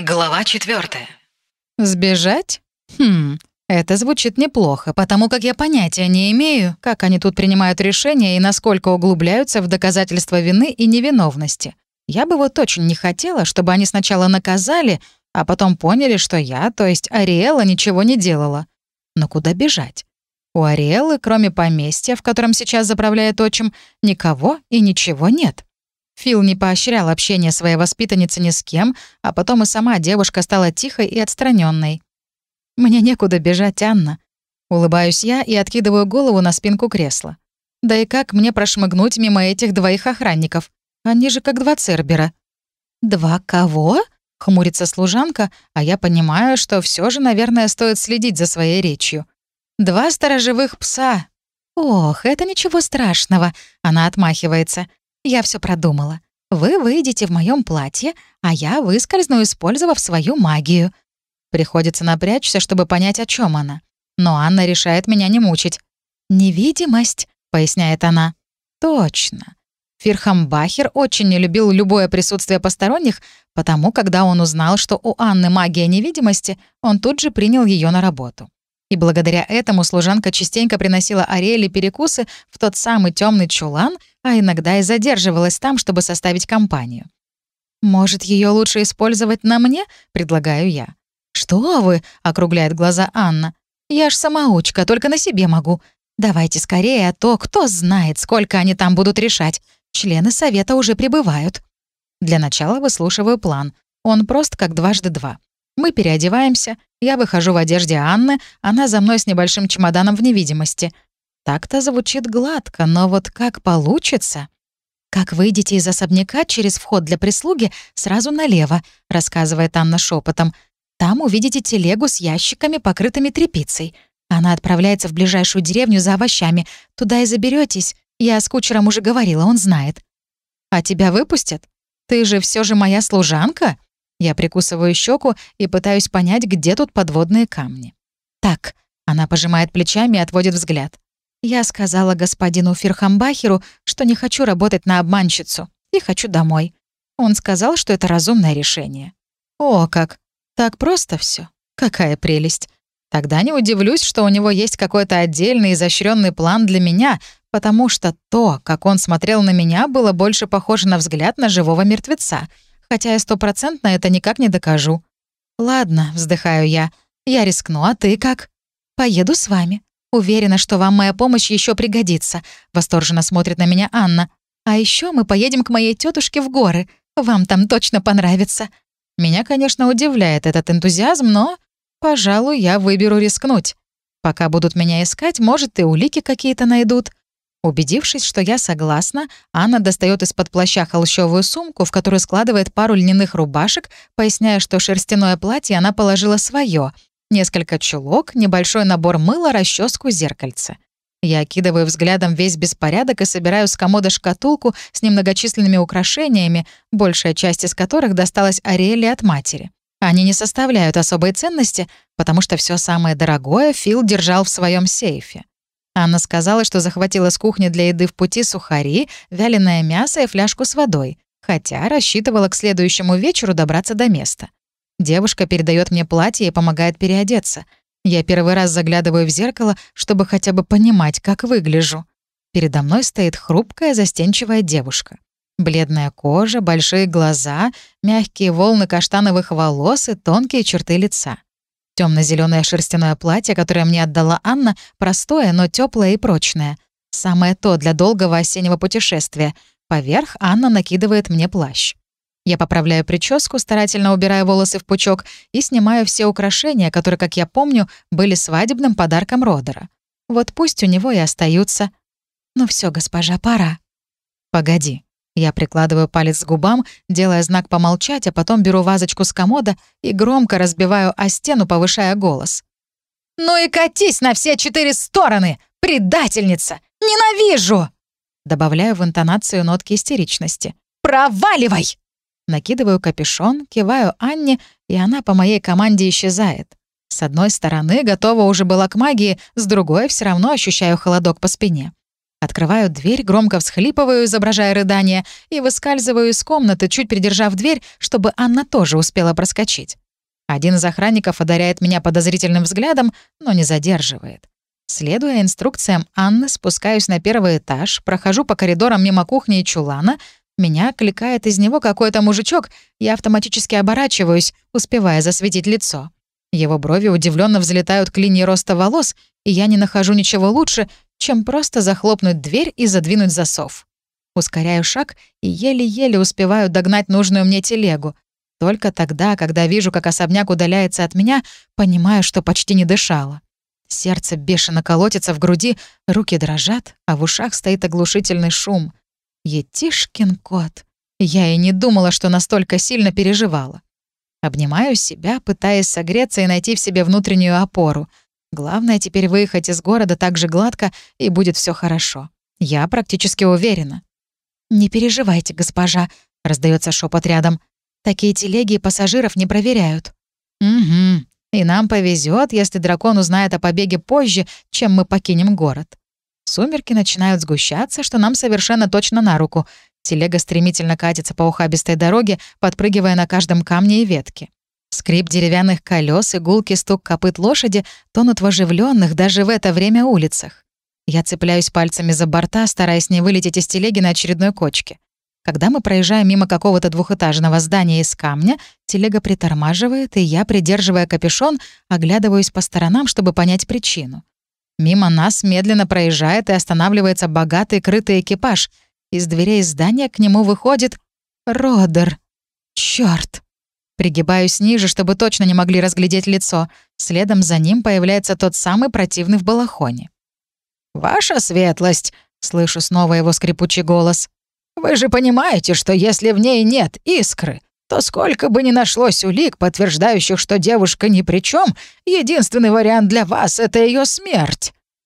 Глава четвертая. Сбежать? Хм, это звучит неплохо, потому как я понятия не имею, как они тут принимают решения и насколько углубляются в доказательства вины и невиновности. Я бы вот очень не хотела, чтобы они сначала наказали, а потом поняли, что я, то есть Ариэла, ничего не делала. Но куда бежать? У Ариэлы, кроме поместья, в котором сейчас заправляет отчим, никого и ничего нет. Фил не поощрял общение своей воспитанницы ни с кем, а потом и сама девушка стала тихой и отстраненной. «Мне некуда бежать, Анна». Улыбаюсь я и откидываю голову на спинку кресла. Да и как мне прошмыгнуть мимо этих двоих охранников? Они же как два цербера. «Два кого?» — хмурится служанка, а я понимаю, что все же, наверное, стоит следить за своей речью. «Два сторожевых пса». «Ох, это ничего страшного», — она отмахивается. Я все продумала. Вы выйдете в моем платье, а я выскользну, использовав свою магию. Приходится напрячься, чтобы понять, о чем она. Но Анна решает меня не мучить. «Невидимость», — поясняет она. «Точно. Фирхамбахер очень не любил любое присутствие посторонних, потому когда он узнал, что у Анны магия невидимости, он тут же принял ее на работу. И благодаря этому служанка частенько приносила Ариэле перекусы в тот самый темный чулан, а иногда и задерживалась там, чтобы составить компанию. «Может, ее лучше использовать на мне?» — предлагаю я. «Что вы?» — округляет глаза Анна. «Я ж самоучка, только на себе могу. Давайте скорее, а то кто знает, сколько они там будут решать. Члены совета уже прибывают». Для начала выслушиваю план. Он прост, как дважды два. Мы переодеваемся, я выхожу в одежде Анны, она за мной с небольшим чемоданом в невидимости. Так-то звучит гладко, но вот как получится? «Как выйдете из особняка через вход для прислуги, сразу налево», — рассказывает Анна шепотом. «Там увидите телегу с ящиками, покрытыми тряпицей. Она отправляется в ближайшую деревню за овощами. Туда и заберетесь. Я с кучером уже говорила, он знает». «А тебя выпустят? Ты же все же моя служанка?» Я прикусываю щеку и пытаюсь понять, где тут подводные камни. «Так», — она пожимает плечами и отводит взгляд. «Я сказала господину Фирхамбахеру, что не хочу работать на обманщицу и хочу домой. Он сказал, что это разумное решение». «О, как! Так просто все. Какая прелесть!» Тогда не удивлюсь, что у него есть какой-то отдельный изощренный план для меня, потому что то, как он смотрел на меня, было больше похоже на взгляд на живого мертвеца — хотя я стопроцентно это никак не докажу. «Ладно», — вздыхаю я, — «я рискну, а ты как?» «Поеду с вами. Уверена, что вам моя помощь еще пригодится», — восторженно смотрит на меня Анна. «А еще мы поедем к моей тетушке в горы. Вам там точно понравится». Меня, конечно, удивляет этот энтузиазм, но, пожалуй, я выберу рискнуть. Пока будут меня искать, может, и улики какие-то найдут. Убедившись, что я согласна, Анна достает из-под плаща холщовую сумку, в которую складывает пару льняных рубашек, поясняя, что шерстяное платье она положила свое, несколько чулок, небольшой набор мыла, расческу, зеркальце. Я окидываю взглядом весь беспорядок и собираю с комода шкатулку с немногочисленными украшениями, большая часть из которых досталась Ариэле от матери. Они не составляют особой ценности, потому что все самое дорогое Фил держал в своем сейфе. Анна сказала, что захватила с кухни для еды в пути сухари, вяленое мясо и фляжку с водой, хотя рассчитывала к следующему вечеру добраться до места. Девушка передает мне платье и помогает переодеться. Я первый раз заглядываю в зеркало, чтобы хотя бы понимать, как выгляжу. Передо мной стоит хрупкая, застенчивая девушка. Бледная кожа, большие глаза, мягкие волны каштановых волос и тонкие черты лица. Темно-зеленое шерстяное платье, которое мне отдала Анна, простое, но теплое и прочное. Самое то для долгого осеннего путешествия. Поверх Анна накидывает мне плащ. Я поправляю прическу, старательно убирая волосы в пучок и снимаю все украшения, которые, как я помню, были свадебным подарком Родера. Вот пусть у него и остаются. Ну все, госпожа, пора. Погоди. Я прикладываю палец к губам, делая знак помолчать, а потом беру вазочку с комода и громко разбиваю о стену, повышая голос. «Ну и катись на все четыре стороны! Предательница! Ненавижу!» Добавляю в интонацию нотки истеричности. «Проваливай!» Накидываю капюшон, киваю Анне, и она по моей команде исчезает. С одной стороны, готова уже была к магии, с другой все равно ощущаю холодок по спине. Открываю дверь, громко всхлипываю, изображая рыдание, и выскальзываю из комнаты, чуть придержав дверь, чтобы Анна тоже успела проскочить. Один из охранников одаряет меня подозрительным взглядом, но не задерживает. Следуя инструкциям Анны, спускаюсь на первый этаж, прохожу по коридорам мимо кухни и чулана, меня кликает из него какой-то мужичок, я автоматически оборачиваюсь, успевая засветить лицо. Его брови удивленно взлетают к линии роста волос, и я не нахожу ничего лучше, чем просто захлопнуть дверь и задвинуть засов. Ускоряю шаг и еле-еле успеваю догнать нужную мне телегу. Только тогда, когда вижу, как особняк удаляется от меня, понимаю, что почти не дышала. Сердце бешено колотится в груди, руки дрожат, а в ушах стоит оглушительный шум. Етишкин кот. Я и не думала, что настолько сильно переживала. Обнимаю себя, пытаясь согреться и найти в себе внутреннюю опору. Главное теперь выехать из города так же гладко, и будет все хорошо. Я практически уверена. «Не переживайте, госпожа», — раздается шепот рядом. «Такие телеги и пассажиров не проверяют». «Угу. И нам повезет, если дракон узнает о побеге позже, чем мы покинем город». Сумерки начинают сгущаться, что нам совершенно точно на руку. Телега стремительно катится по ухабистой дороге, подпрыгивая на каждом камне и ветке. Скрип деревянных колес и гулкий стук копыт лошади тонут в оживленных даже в это время улицах. Я цепляюсь пальцами за борта, стараясь не вылететь из телеги на очередной кочке. Когда мы проезжаем мимо какого-то двухэтажного здания из камня, телега притормаживает, и я, придерживая капюшон, оглядываюсь по сторонам, чтобы понять причину. Мимо нас медленно проезжает и останавливается богатый крытый экипаж. Из дверей здания к нему выходит Родер. Чёрт! Пригибаюсь ниже, чтобы точно не могли разглядеть лицо. Следом за ним появляется тот самый противный в балахоне. «Ваша светлость!» — слышу снова его скрипучий голос. «Вы же понимаете, что если в ней нет искры, то сколько бы ни нашлось улик, подтверждающих, что девушка ни при чем, единственный вариант для вас — это ее смерть».